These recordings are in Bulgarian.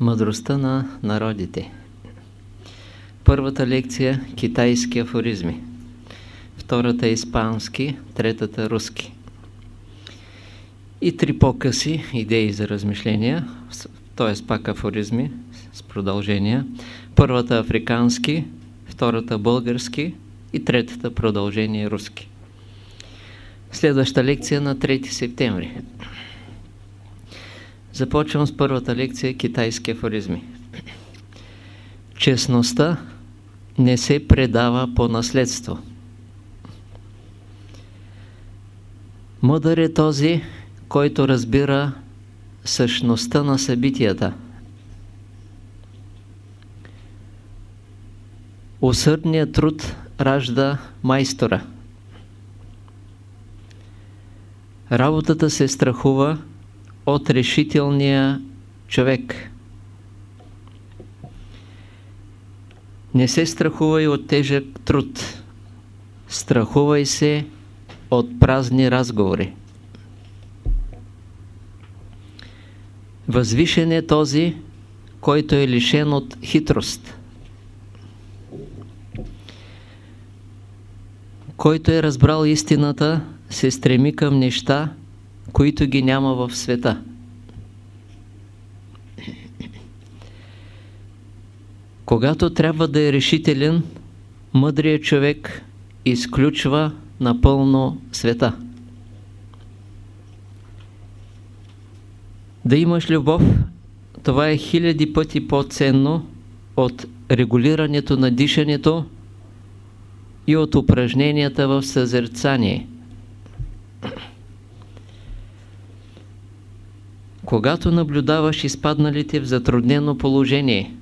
Мъдростта на народите Първата лекция – китайски афоризми. Втората – испански, третата – руски. И три по-къси идеи за размишления, т.е. пак афоризми с продължения. Първата – африкански, втората – български и третата – продължение руски. Следваща лекция на 3 септември. Започвам с първата лекция Китайски афоризми. Честността не се предава по наследство. Мъдър е този, който разбира същността на събитията. Усърдният труд ражда майстора. Работата се страхува от решителния човек. Не се страхувай от тежък труд. Страхувай се от празни разговори. Възвишен е този, който е лишен от хитрост. Който е разбрал истината, се стреми към неща, които ги няма в света. Когато трябва да е решителен, мъдрият човек изключва напълно света. Да имаш любов, това е хиляди пъти по-ценно от регулирането на дишането и от упражненията в съзерцание. Когато наблюдаваш изпадналите в затруднено положение,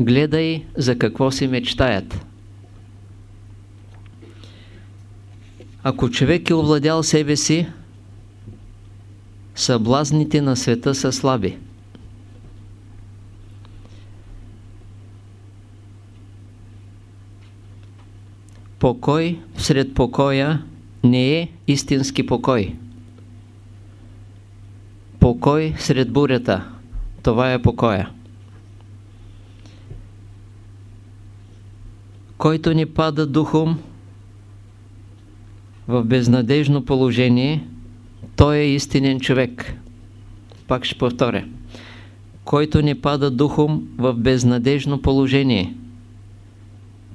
гледай за какво си мечтаят. Ако човек е овладял себе си, съблазните на света са слаби. Покой сред покоя не е истински покой. Покой сред бурята. Това е покоя. Който ни пада духом в безнадежно положение, той е истинен човек. Пак ще повторя. Който ни пада духом в безнадежно положение,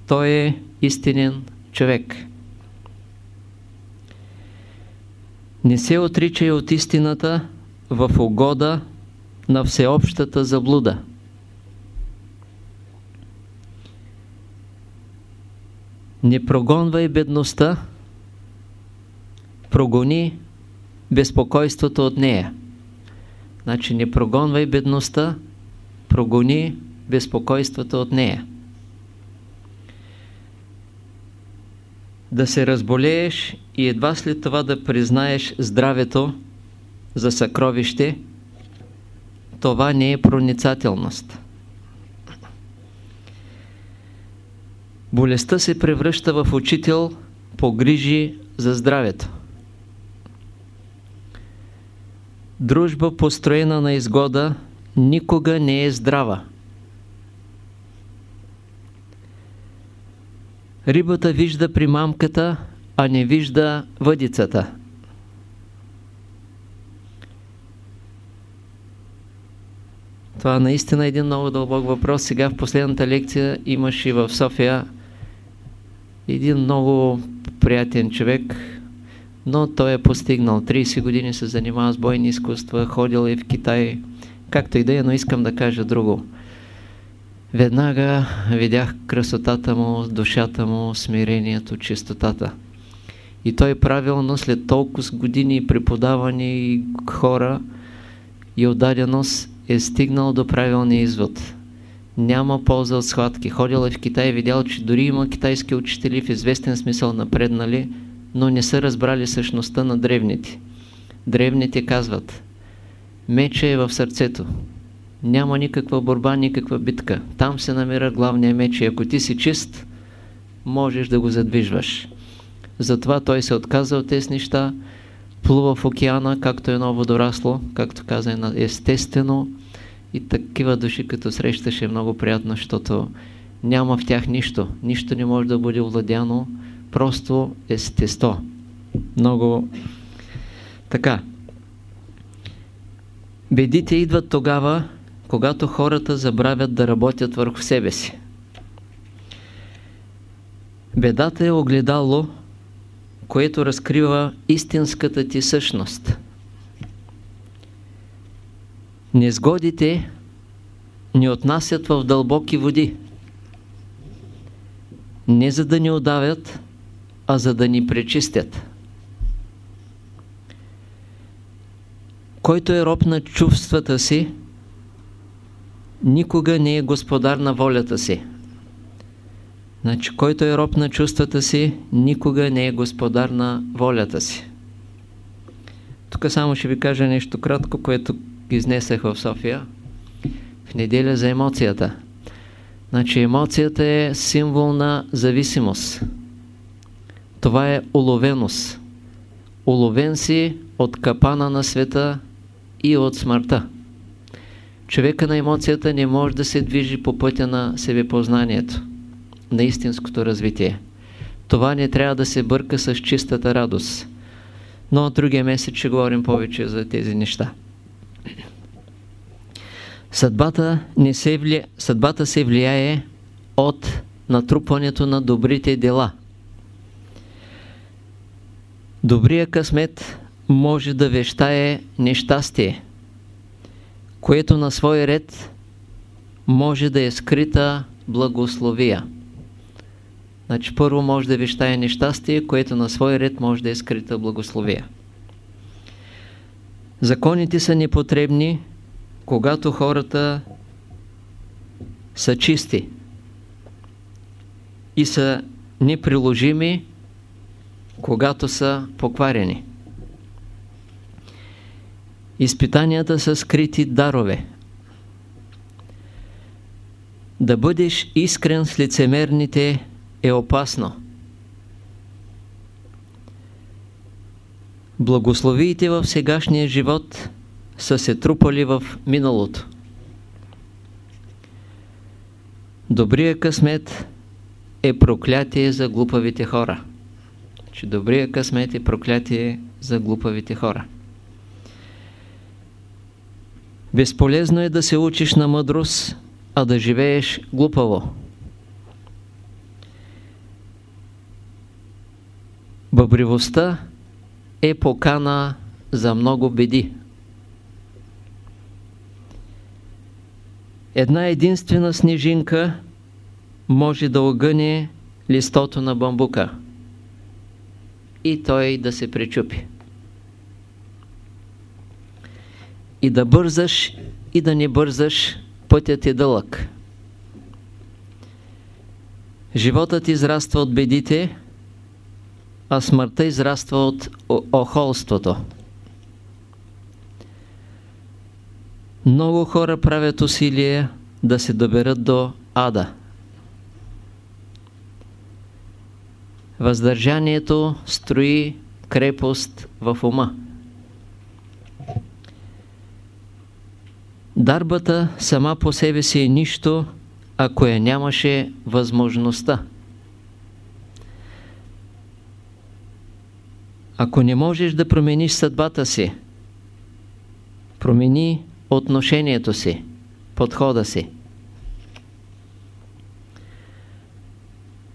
той е истинен човек. Не се отричай от истината в угода на всеобщата заблуда. Не прогонвай бедността, прогони безпокойството от нея. Значи не прогонвай бедността, прогони безпокойството от нея. Да се разболееш и едва след това да признаеш здравето за съкровище, това не е проницателност. Болестта се превръща в учител по грижи за здравето. Дружба, построена на изгода, никога не е здрава. Рибата вижда примамката, а не вижда въдицата. Това наистина е един много дълбок въпрос. Сега в последната лекция имаш и в София един много приятен човек, но той е постигнал 30 години, се занимава с бойни изкуства, ходил е в Китай, както и да е, но искам да кажа друго. Веднага видях красотата му, душата му, смирението, чистотата. И той правилно след толкова години преподавани и хора и отдаденост е стигнал до правилния извод. Няма полза от схватки. Ходил е в Китай видял, че дори има китайски учители в известен смисъл напреднали, но не са разбрали същността на древните. Древните казват, меча е в сърцето. Няма никаква борба, никаква битка. Там се намира главния меч и ако ти си чист, можеш да го задвижваш. Затова той се отказа от тези неща, плува в океана, както едно водорасло, както каза, естествено, И такива души, като срещаш, е много приятно, защото няма в тях нищо. Нищо не може да бъде овладяно, просто естество. Много така. Бедите идват тогава, когато хората забравят да работят върху себе си. Бедата е огледало, което разкрива истинската ти същност. Незгодите ни отнасят в дълбоки води. Не за да ни удавят, а за да ни пречистят. Който е роб на чувствата си, никога не е господар на волята си. Значи, който е роб на чувствата си, никога не е господар на волята си. Тук само ще ви кажа нещо кратко, което изнесах в София. В неделя за емоцията. Значи емоцията е символ на зависимост. Това е уловеност. Уловен си от капана на света и от смъртта. Човека на емоцията не може да се движи по пътя на себепознанието, на истинското развитие. Това не трябва да се бърка с чистата радост. Но другия месец ще говорим повече за тези неща. Съдбата, не се, вли... Съдбата се влияе от натрупването на добрите дела. Добрия късмет може да вещае нещастие, което на свой ред може да е скрита благословия. Значи първо може да вещае нещастие, което на свой ред може да е скрита благословия. Законите са непотребни, когато хората са чисти и са неприложими, когато са покварени. Изпитанията са скрити дарове. Да бъдеш искрен с лицемерните е опасно. Благословиите в сегашния живот са се трупали в миналото. Добрия късмет е проклятие за глупавите хора. Че добрия късмет е проклятие за глупавите хора. Безполезно е да се учиш на мъдрост, а да живееш глупаво. Бъбривостта е покана за много беди. Една единствена снежинка може да огъне листото на бамбука и той да се пречупи. И да бързаш, и да не бързаш, пътят е дълъг. Животът израства от бедите, а смъртта израства от охолството. Много хора правят усилия да се доберат до ада. Въздържанието строи крепост в ума. Дарбата сама по себе си е нищо, ако я нямаше възможността. Ако не можеш да промениш съдбата си, промени отношението си, подхода си.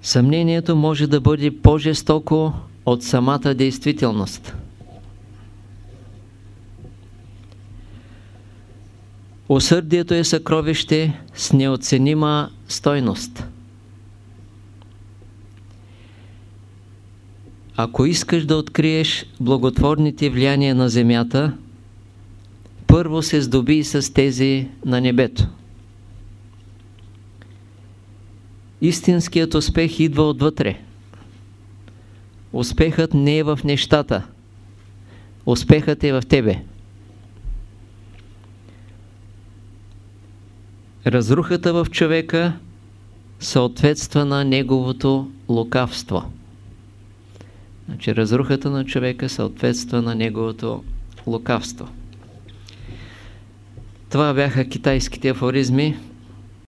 Съмнението може да бъде по-жестоко от самата действителност. Усърдието е съкровище с неоценима стойност. Ако искаш да откриеш благотворните влияния на Земята, първо се здоби с тези на небето. Истинският успех идва отвътре. Успехът не е в нещата. Успехът е в тебе. Разрухата в човека съответства на неговото лукавство. Значи разрухата на човека съответства на неговото лукавство. Това бяха китайските афоризми.